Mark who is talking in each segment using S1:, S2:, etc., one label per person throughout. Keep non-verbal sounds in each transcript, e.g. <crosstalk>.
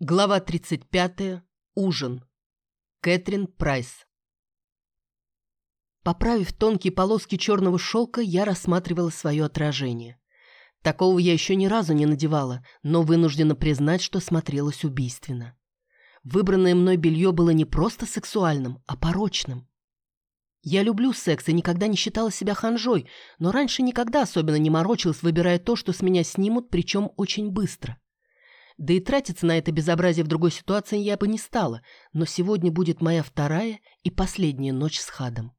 S1: Глава 35. Ужин. Кэтрин Прайс. Поправив тонкие полоски черного шелка, я рассматривала свое отражение. Такого я еще ни разу не надевала, но вынуждена признать, что смотрелась убийственно. Выбранное мной белье было не просто сексуальным, а порочным. Я люблю секс и никогда не считала себя ханжой, но раньше никогда особенно не морочилась, выбирая то, что с меня снимут, причем очень быстро. Да и тратиться на это безобразие в другой ситуации я бы не стала, но сегодня будет моя вторая и последняя ночь с Хадом.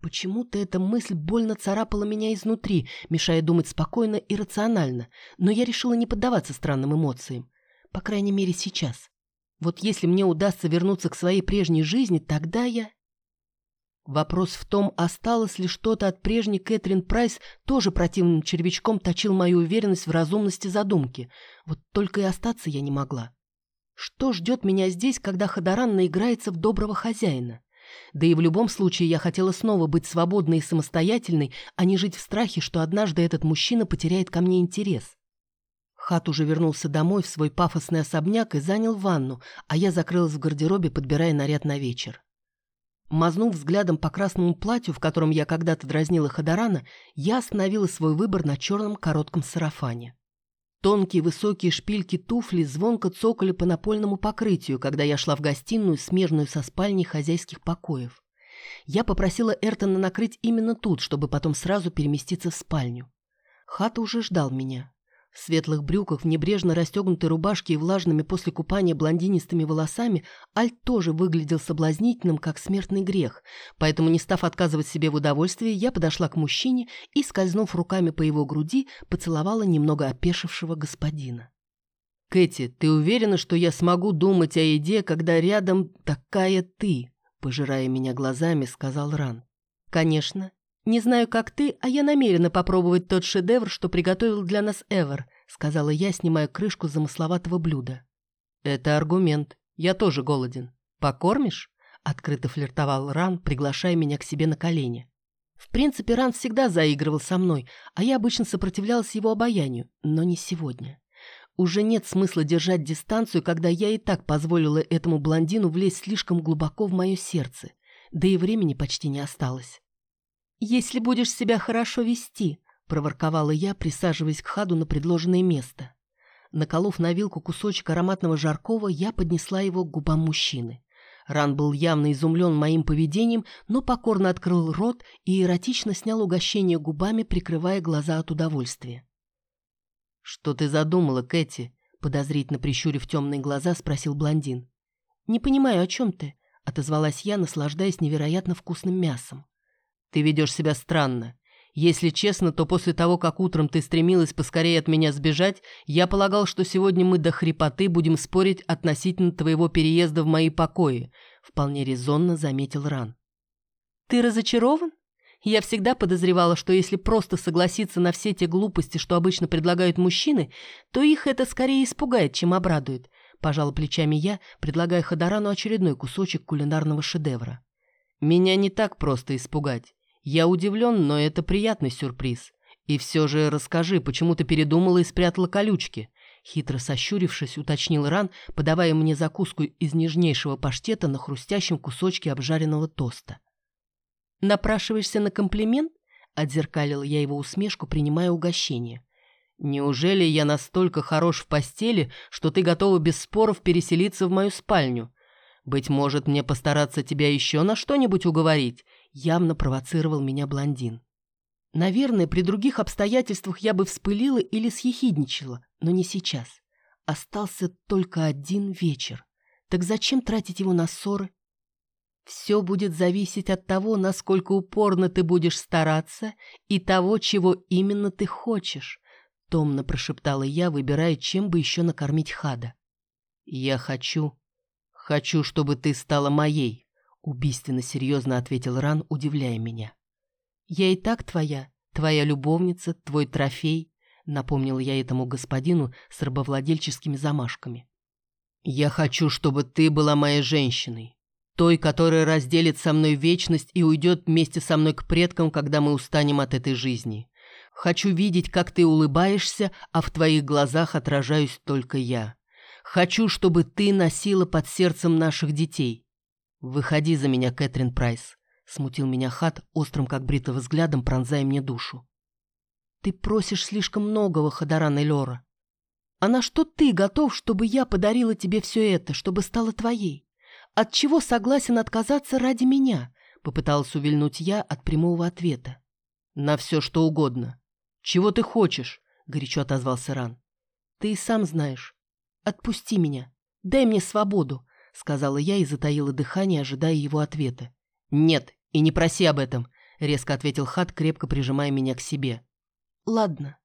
S1: Почему-то эта мысль больно царапала меня изнутри, мешая думать спокойно и рационально, но я решила не поддаваться странным эмоциям. По крайней мере, сейчас. Вот если мне удастся вернуться к своей прежней жизни, тогда я... Вопрос в том, осталось ли что-то от прежней Кэтрин Прайс, тоже противным червячком точил мою уверенность в разумности задумки. Вот только и остаться я не могла. Что ждет меня здесь, когда Ходоран наиграется в доброго хозяина? Да и в любом случае я хотела снова быть свободной и самостоятельной, а не жить в страхе, что однажды этот мужчина потеряет ко мне интерес. Хат уже вернулся домой в свой пафосный особняк и занял ванну, а я закрылась в гардеробе, подбирая наряд на вечер. Мазнув взглядом по красному платью, в котором я когда-то дразнила Ходорана, я остановила свой выбор на черном коротком сарафане. Тонкие высокие шпильки туфли звонко цокали по напольному покрытию, когда я шла в гостиную, смежную со спальней хозяйских покоев. Я попросила Эртона накрыть именно тут, чтобы потом сразу переместиться в спальню. Хата уже ждал меня. В светлых брюках, в небрежно расстегнутой рубашке и влажными после купания блондинистыми волосами Альт тоже выглядел соблазнительным, как смертный грех, поэтому, не став отказывать себе в удовольствии, я подошла к мужчине и, скользнув руками по его груди, поцеловала немного опешившего господина. «Кэти, ты уверена, что я смогу думать о еде, когда рядом такая ты?» Пожирая меня глазами, сказал Ран. «Конечно. «Не знаю, как ты, а я намерена попробовать тот шедевр, что приготовил для нас Эвер», сказала я, снимая крышку замысловатого блюда. «Это аргумент. Я тоже голоден. Покормишь?» Открыто флиртовал Ран, приглашая меня к себе на колени. В принципе, Ран всегда заигрывал со мной, а я обычно сопротивлялась его обаянию, но не сегодня. Уже нет смысла держать дистанцию, когда я и так позволила этому блондину влезть слишком глубоко в мое сердце, да и времени почти не осталось. «Если будешь себя хорошо вести», — проворковала я, присаживаясь к Хаду на предложенное место. Наколов на вилку кусочек ароматного жаркого, я поднесла его к губам мужчины. Ран был явно изумлен моим поведением, но покорно открыл рот и эротично снял угощение губами, прикрывая глаза от удовольствия. «Что ты задумала, Кэти?» — подозрительно прищурив темные глаза, спросил блондин. «Не понимаю, о чем ты?» — отозвалась я, наслаждаясь невероятно вкусным мясом. Ты ведешь себя странно. Если честно, то после того, как утром ты стремилась поскорее от меня сбежать, я полагал, что сегодня мы до хрипоты будем спорить относительно твоего переезда в мои покои», — вполне резонно заметил Ран. «Ты разочарован? Я всегда подозревала, что если просто согласиться на все те глупости, что обычно предлагают мужчины, то их это скорее испугает, чем обрадует», — пожала плечами я, предлагая Ходорану очередной кусочек кулинарного шедевра. «Меня не так просто испугать. Я удивлен, но это приятный сюрприз. И все же расскажи, почему ты передумала и спрятала колючки?» Хитро сощурившись, уточнил Ран, подавая мне закуску из нежнейшего паштета на хрустящем кусочке обжаренного тоста. «Напрашиваешься на комплимент?» — отзеркалила я его усмешку, принимая угощение. «Неужели я настолько хорош в постели, что ты готова без споров переселиться в мою спальню? Быть может, мне постараться тебя еще на что-нибудь уговорить?» Явно провоцировал меня блондин. Наверное, при других обстоятельствах я бы вспылила или съехидничала, но не сейчас. Остался только один вечер. Так зачем тратить его на ссоры? Все будет зависеть от того, насколько упорно ты будешь стараться и того, чего именно ты хочешь, томно прошептала я, выбирая, чем бы еще накормить Хада. Я хочу, хочу, чтобы ты стала моей, Убийственно серьезно ответил Ран, удивляя меня. «Я и так твоя, твоя любовница, твой трофей», напомнил я этому господину с рабовладельческими замашками. «Я хочу, чтобы ты была моей женщиной, той, которая разделит со мной вечность и уйдет вместе со мной к предкам, когда мы устанем от этой жизни. Хочу видеть, как ты улыбаешься, а в твоих глазах отражаюсь только я. Хочу, чтобы ты носила под сердцем наших детей. Выходи за меня, Кэтрин Прайс. Смутил меня Хат, острым как бритого взглядом, пронзая мне душу. Ты просишь слишком многого, Хадаран Эльора. А на что ты готов, чтобы я подарила тебе все это, чтобы стала твоей? От чего согласен отказаться ради меня? Попыталась увильнуть я от прямого ответа. На все, что угодно. Чего ты хочешь? Горячо отозвался Ран. Ты и сам знаешь. Отпусти меня. Дай мне свободу, сказала я и затаила дыхание, ожидая его ответа. Нет, и не проси об этом, резко ответил Хат, крепко прижимая меня к себе. Ладно,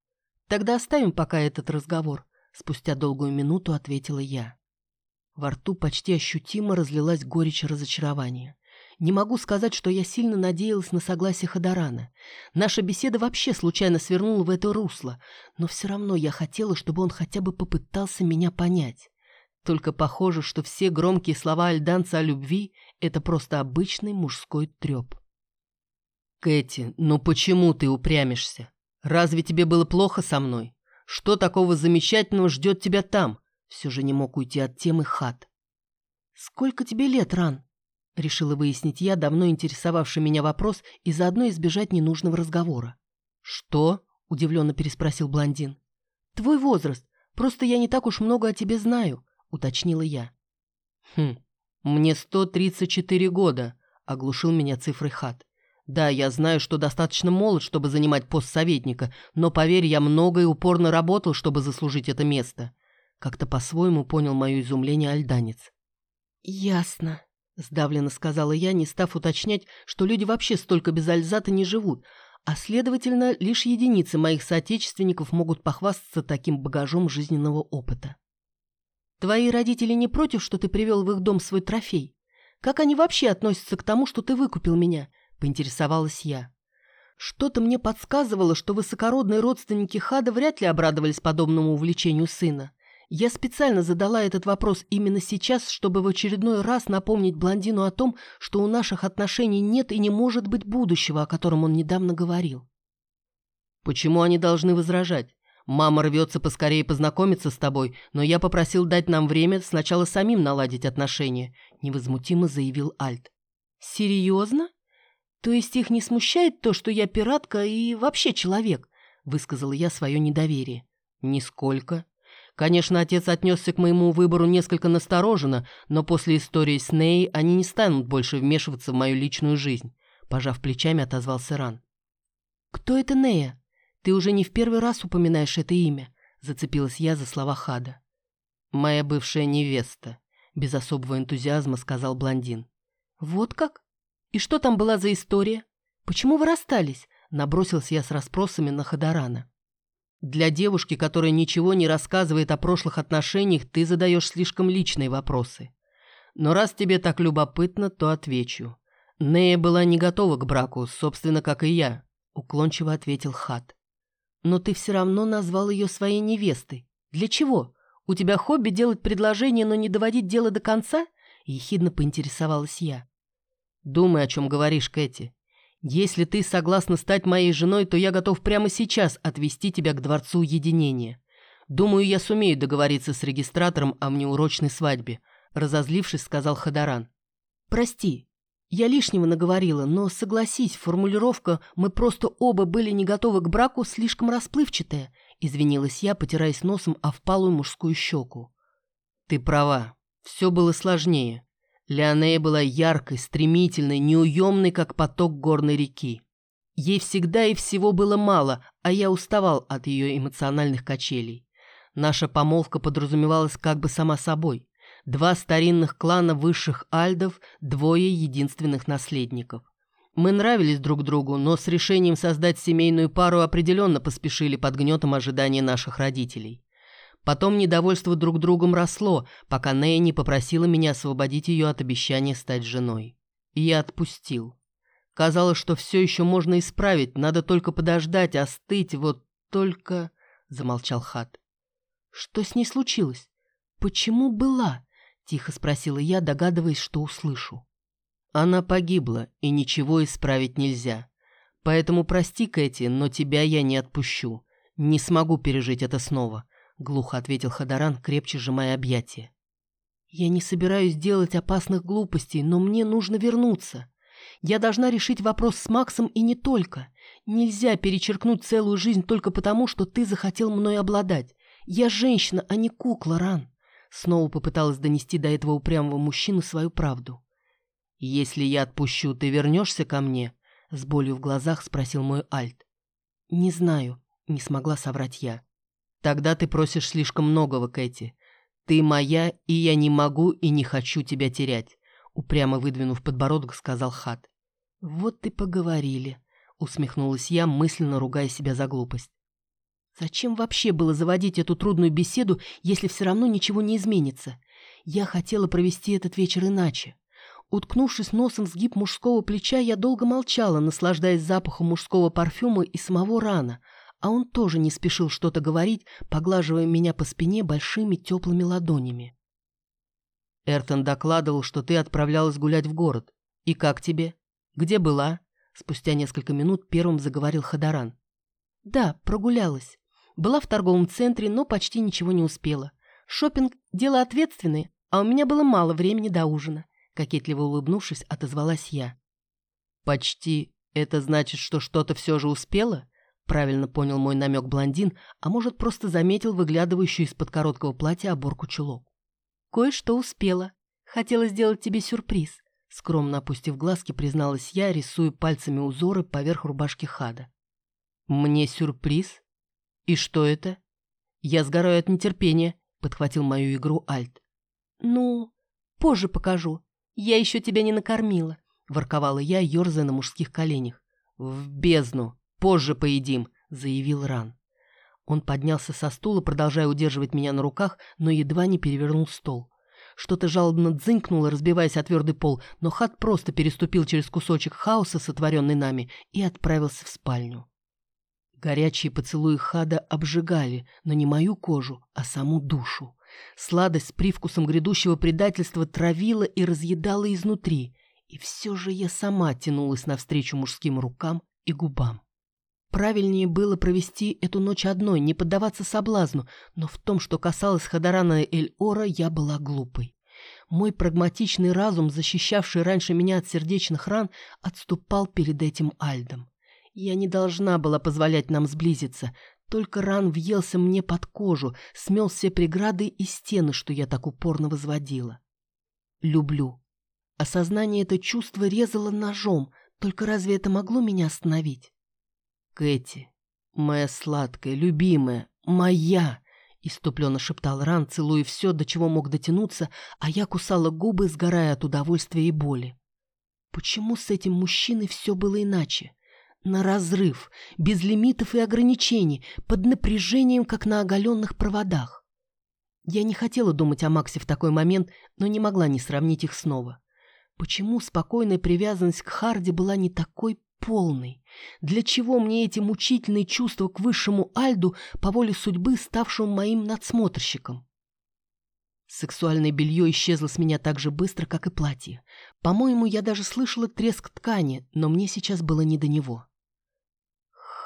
S1: тогда оставим пока этот разговор. Спустя долгую минуту ответила я. Во рту почти ощутимо разлилась горечь разочарования. Не могу сказать, что я сильно надеялась на согласие Ходорана. Наша беседа вообще случайно свернула в это русло, но все равно я хотела, чтобы он хотя бы попытался меня понять. Только похоже, что все громкие слова альданца о любви — это просто обычный мужской треп. «Кэти, ну почему ты упрямишься? Разве тебе было плохо со мной? Что такого замечательного ждет тебя там? Все же не мог уйти от темы хат. «Сколько тебе лет, Ран?» Решила выяснить я давно интересовавший меня вопрос и заодно избежать ненужного разговора. «Что?» – удивленно переспросил блондин. «Твой возраст. Просто я не так уж много о тебе знаю», – уточнила я. «Хм, мне 134 года», – оглушил меня цифрой хат. Да, я знаю, что достаточно молод, чтобы занимать пост советника, но, поверь, я много и упорно работал, чтобы заслужить это место. Как-то по-своему понял мое изумление альданец. «Ясно», — сдавленно сказала я, не став уточнять, что люди вообще столько без альзата не живут, а, следовательно, лишь единицы моих соотечественников могут похвастаться таким багажом жизненного опыта. «Твои родители не против, что ты привел в их дом свой трофей? Как они вообще относятся к тому, что ты выкупил меня?» поинтересовалась я. Что-то мне подсказывало, что высокородные родственники Хада вряд ли обрадовались подобному увлечению сына. Я специально задала этот вопрос именно сейчас, чтобы в очередной раз напомнить блондину о том, что у наших отношений нет и не может быть будущего, о котором он недавно говорил. «Почему они должны возражать? Мама рвется поскорее познакомиться с тобой, но я попросил дать нам время сначала самим наладить отношения», — невозмутимо заявил Альт. «Серьезно?» «То есть их не смущает то, что я пиратка и вообще человек?» — высказала я свое недоверие. «Нисколько. Конечно, отец отнесся к моему выбору несколько настороженно, но после истории с Ней они не станут больше вмешиваться в мою личную жизнь», — пожав плечами, отозвался Ран. «Кто это Нея? Ты уже не в первый раз упоминаешь это имя», — зацепилась я за слова Хада. «Моя бывшая невеста», — без особого энтузиазма сказал блондин. «Вот как?» «И что там была за история? Почему вы расстались?» Набросился я с расспросами на Ходорана. «Для девушки, которая ничего не рассказывает о прошлых отношениях, ты задаешь слишком личные вопросы. Но раз тебе так любопытно, то отвечу. Нея была не готова к браку, собственно, как и я», — уклончиво ответил Хат. «Но ты все равно назвал ее своей невестой. Для чего? У тебя хобби делать предложение, но не доводить дело до конца?» — ехидно поинтересовалась я. Думай, о чем говоришь, Кэти. Если ты согласна стать моей женой, то я готов прямо сейчас отвезти тебя к Дворцу Единения. Думаю, я сумею договориться с регистратором о внеурочной свадьбе», — разозлившись, сказал Ходоран. «Прости, я лишнего наговорила, но, согласись, формулировка «мы просто оба были не готовы к браку» слишком расплывчатая», — извинилась я, потираясь носом о впалую мужскую щеку. «Ты права, все было сложнее. Леонея была яркой, стремительной, неуемной, как поток горной реки. Ей всегда и всего было мало, а я уставал от ее эмоциональных качелей. Наша помолвка подразумевалась как бы сама собой. Два старинных клана высших альдов, двое единственных наследников. Мы нравились друг другу, но с решением создать семейную пару определенно поспешили под гнетом ожидания наших родителей. Потом недовольство друг другом росло, пока Нея не попросила меня освободить ее от обещания стать женой. И я отпустил. Казалось, что все еще можно исправить, надо только подождать, остыть, вот только... Замолчал Хат. Что с ней случилось? Почему была? Тихо спросила я, догадываясь, что услышу. Она погибла, и ничего исправить нельзя. Поэтому прости, Кэти, но тебя я не отпущу. Не смогу пережить это снова — глухо ответил Хадаран, крепче сжимая объятия. «Я не собираюсь делать опасных глупостей, но мне нужно вернуться. Я должна решить вопрос с Максом и не только. Нельзя перечеркнуть целую жизнь только потому, что ты захотел мной обладать. Я женщина, а не кукла, Ран». Снова попыталась донести до этого упрямого мужчину свою правду. «Если я отпущу, ты вернешься ко мне?» С болью в глазах спросил мой Альт. «Не знаю», — не смогла соврать я. «Тогда ты просишь слишком многого, Кэти. Ты моя, и я не могу и не хочу тебя терять», — упрямо выдвинув подбородок, сказал Хат. «Вот ты поговорили», — усмехнулась я, мысленно ругая себя за глупость. Зачем вообще было заводить эту трудную беседу, если все равно ничего не изменится? Я хотела провести этот вечер иначе. Уткнувшись носом в сгиб мужского плеча, я долго молчала, наслаждаясь запахом мужского парфюма и самого рана, а он тоже не спешил что-то говорить, поглаживая меня по спине большими теплыми ладонями. «Эртон докладывал, что ты отправлялась гулять в город. И как тебе? Где была?» Спустя несколько минут первым заговорил Хадаран. «Да, прогулялась. Была в торговом центре, но почти ничего не успела. Шопинг дело ответственное, а у меня было мало времени до ужина. Кокетливо улыбнувшись, отозвалась я. «Почти. Это значит, что что-то все же успела?» Правильно понял мой намек блондин, а может, просто заметил выглядывающую из-под короткого платья оборку чулок. «Кое-что успела. Хотела сделать тебе сюрприз», скромно опустив глазки, призналась я, рисуя пальцами узоры поверх рубашки Хада. «Мне сюрприз? И что это?» «Я сгораю от нетерпения», — подхватил мою игру Альт. «Ну, позже покажу. «Я еще тебя не накормила», — ворковала я, ерзая на мужских коленях. «В бездну! Позже поедим!» — заявил Ран. Он поднялся со стула, продолжая удерживать меня на руках, но едва не перевернул стол. Что-то жалобно дзынькнуло, разбиваясь о твердый пол, но Хат просто переступил через кусочек хаоса, сотворенный нами, и отправился в спальню. Горячие поцелуи Хада обжигали, но не мою кожу, а саму душу. Сладость с привкусом грядущего предательства травила и разъедала изнутри, и все же я сама тянулась навстречу мужским рукам и губам. Правильнее было провести эту ночь одной, не поддаваться соблазну, но в том, что касалось Хадарана Эль-Ора, я была глупой. Мой прагматичный разум, защищавший раньше меня от сердечных ран, отступал перед этим Альдом. Я не должна была позволять нам сблизиться, только ран въелся мне под кожу, смел все преграды и стены, что я так упорно возводила. Люблю. Осознание это чувство резало ножом, только разве это могло меня остановить? Кэти, моя сладкая, любимая, моя, иступленно шептал Ран, целуя все, до чего мог дотянуться, а я кусала губы, сгорая от удовольствия и боли. Почему с этим мужчиной все было иначе? На разрыв, без лимитов и ограничений, под напряжением, как на оголенных проводах. Я не хотела думать о Максе в такой момент, но не могла не сравнить их снова. Почему спокойная привязанность к Харди была не такой полной? Для чего мне эти мучительные чувства к высшему Альду по воле судьбы, ставшему моим надсмотрщиком? Сексуальное белье исчезло с меня так же быстро, как и платье. По-моему, я даже слышала треск ткани, но мне сейчас было не до него.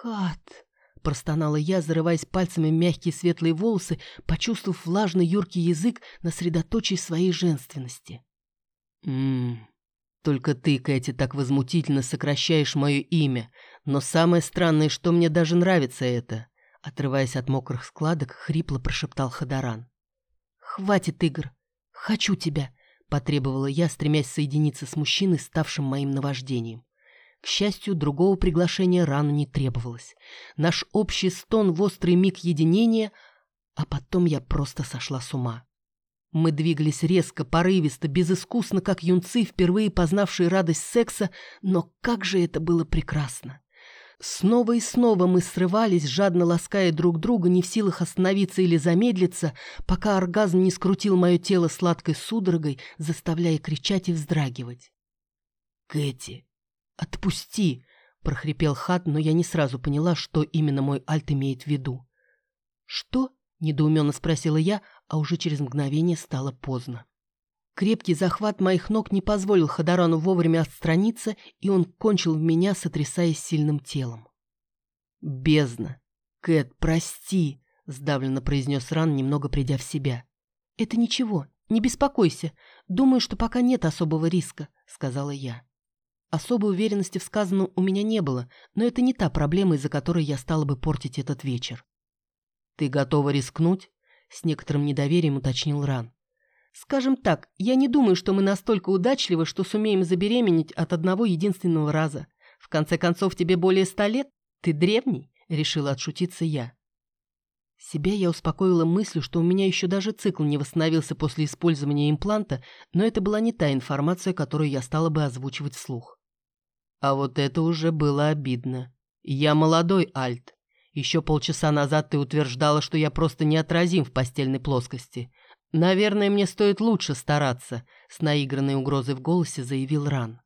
S1: «Хат!» — простонала я, зарываясь пальцами в мягкие светлые волосы, почувствовав влажный юркий язык на средоточии своей женственности. «Ммм, только ты, Кэти, так возмутительно сокращаешь мое имя, но самое странное, что мне даже нравится это», — отрываясь от мокрых складок, хрипло прошептал Хадаран. «Хватит игр! Хочу тебя!» — потребовала я, стремясь соединиться с мужчиной, ставшим моим наваждением. К счастью, другого приглашения рано не требовалось. Наш общий стон в острый миг единения, а потом я просто сошла с ума. Мы двигались резко, порывисто, безыскусно, как юнцы, впервые познавшие радость секса, но как же это было прекрасно! Снова и снова мы срывались, жадно лаская друг друга, не в силах остановиться или замедлиться, пока оргазм не скрутил мое тело сладкой судорогой, заставляя кричать и вздрагивать. «Кэти, «Отпусти!» — прохрипел Хат, но я не сразу поняла, что именно мой альт имеет в виду. «Что?» — недоуменно спросила я, а уже через мгновение стало поздно. Крепкий захват моих ног не позволил Хадарану вовремя отстраниться, и он кончил в меня, сотрясаясь сильным телом. «Бездна! Кэт, прости!» — сдавленно произнес Ран, немного придя в себя. «Это ничего, не беспокойся. Думаю, что пока нет особого риска», — сказала я. Особой уверенности в сказанном у меня не было, но это не та проблема, из-за которой я стала бы портить этот вечер. «Ты готова рискнуть?» — с некоторым недоверием уточнил Ран. «Скажем так, я не думаю, что мы настолько удачливы, что сумеем забеременеть от одного единственного раза. В конце концов, тебе более ста лет? Ты древний?» — решила отшутиться я. Себя я успокоила мыслью, что у меня еще даже цикл не восстановился после использования импланта, но это была не та информация, которую я стала бы озвучивать вслух. А вот это уже было обидно. Я молодой, Альт. Еще полчаса назад ты утверждала, что я просто неотразим в постельной плоскости. Наверное, мне стоит лучше стараться, с наигранной угрозой в голосе заявил Ран.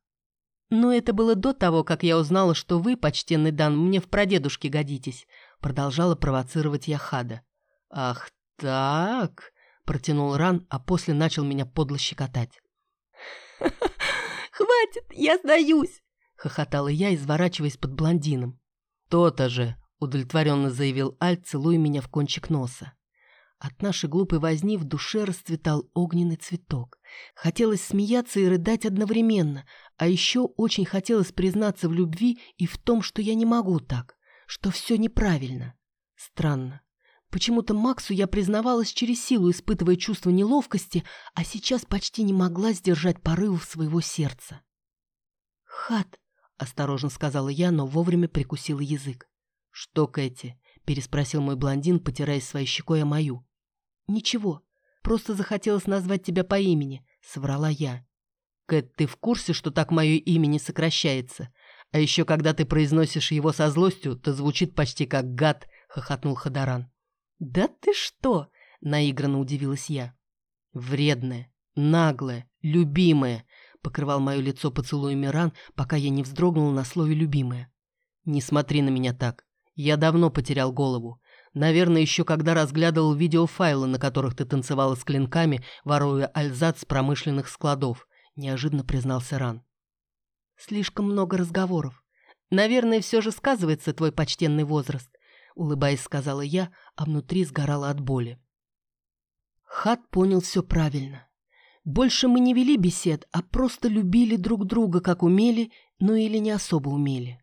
S1: Но это было до того, как я узнала, что вы, почтенный Дан, мне в прадедушке годитесь, продолжала провоцировать я Хада. Ах так, протянул Ран, а после начал меня подло щекотать. <laughs> «Хватит, я сдаюсь!» — хохотала я, изворачиваясь под блондином. «То-то же!» — удовлетворенно заявил Альт, целуя меня в кончик носа. От нашей глупой возни в душе расцветал огненный цветок. Хотелось смеяться и рыдать одновременно, а еще очень хотелось признаться в любви и в том, что я не могу так, что все неправильно. Странно. Почему-то Максу я признавалась через силу, испытывая чувство неловкости, а сейчас почти не могла сдержать порывов своего сердца. «Хат», — осторожно сказала я, но вовремя прикусила язык. «Что, Кэти?» — переспросил мой блондин, потирая своей щекой о мою. «Ничего, просто захотелось назвать тебя по имени», — соврала я. «Кэт, ты в курсе, что так мое имя не сокращается? А еще когда ты произносишь его со злостью, то звучит почти как гад», — хохотнул Ходоран. «Да ты что?» — наигранно удивилась я. «Вредная, наглая, любимая», — покрывал мое лицо поцелуями ран, пока я не вздрогнула на слове «любимая». «Не смотри на меня так. Я давно потерял голову. Наверное, еще когда разглядывал видеофайлы, на которых ты танцевала с клинками, воруя альзат с промышленных складов», — неожиданно признался Ран. «Слишком много разговоров. Наверное, все же сказывается твой почтенный возраст», — улыбаясь, сказала я, а внутри сгорала от боли. Хат понял все правильно. Больше мы не вели бесед, а просто любили друг друга, как умели, но или не особо умели.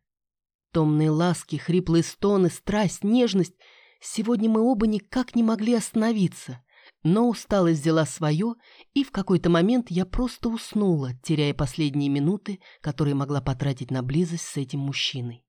S1: Томные ласки, хриплые стоны, страсть, нежность — Сегодня мы оба никак не могли остановиться, но усталость взяла свое, и в какой-то момент я просто уснула, теряя последние минуты, которые могла потратить на близость с этим мужчиной.